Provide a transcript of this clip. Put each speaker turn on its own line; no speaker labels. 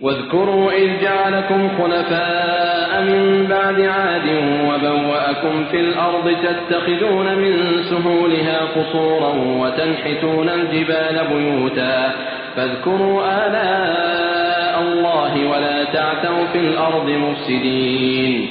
واذكروا إذ جعلكم خلفاء من بعد عاد وبوأكم في الأرض تتخذون من سهولها قصورا وتنحتون الجبال بيوتا فاذكروا آلاء الله ولا تعثوا في الأرض مفسدين